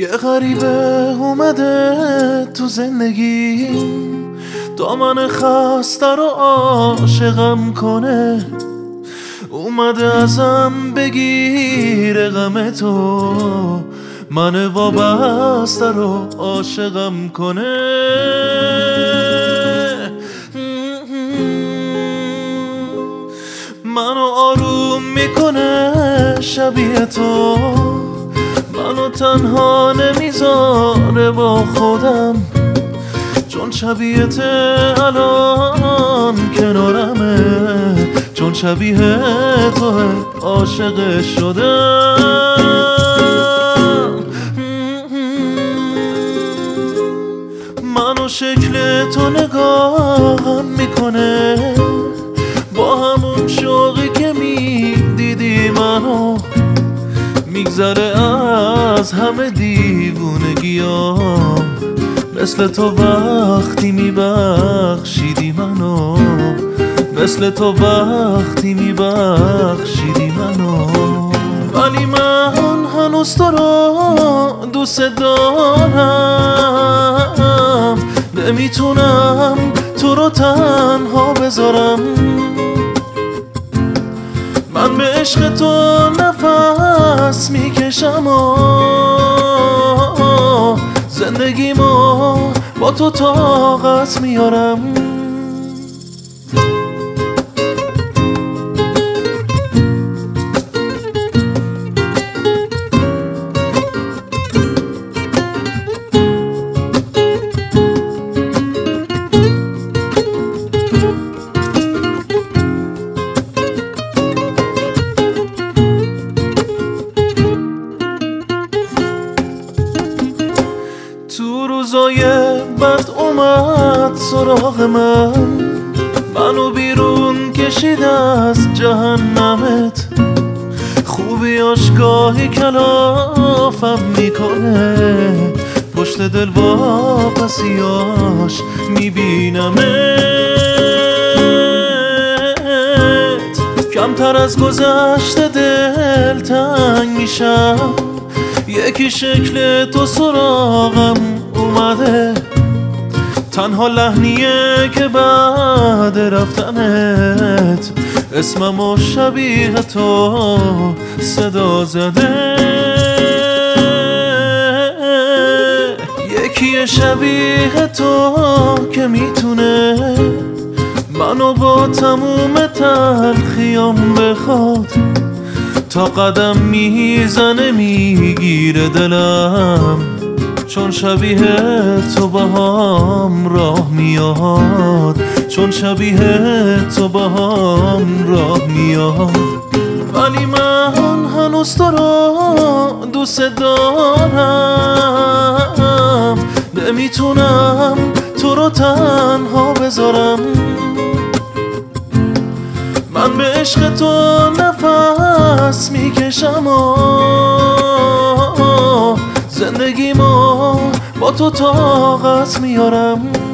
یه غریبه اومده تو زندگی. دامن خسته رو عاشقم کنه. اومده ازم بگیر غم تو. من وابسته رو عاشقم کنه. منو آروم می‌کنه شبیه تو. منو تنها نمی‌ذاره با خودم. چون شبیه الان کنارمه. چون شبیه تو عاشق شدم. منو شکل تو نگاهم میگذره از همه دیوونگیام. مثل تو وقتی میبخشیدی منو. مثل تو وقتی میبخشیدی منو. ولی من هنوز تو رو دوست دارم. نمی‌تونم تو رو تنها بذارم. من به عشق تو نفس می‌کشم زندگیمو با تو طاقت میارم. تو روزای بد اومد سراغ من. منو بیرون کشید از جهنمت. خوبی آشگاهی کلافم می‌کنه. پشت دل واپسیاش میبینمت. کمتر از گذشته دل تنگ میشم. یکی شکل تو سراغم اومده. تنها لحنیه که بعد رفتنت. اسمم و شبیه تو صدا زده. یکی شبیه تو که می‌تونه منو با تموم تلخیام بخواد. تا قدم می‌زنه می‌گیره دلم. چون شبیه تو با هم راه میاد. چون شبیه تو با هم راه میاد. ولی من هنوز تو رو دوست دارم. نمی‌تونم تو رو تنها بذارم. من به عشق تو نفس می‌کشم و زندگیمو با تو طاقت میارم.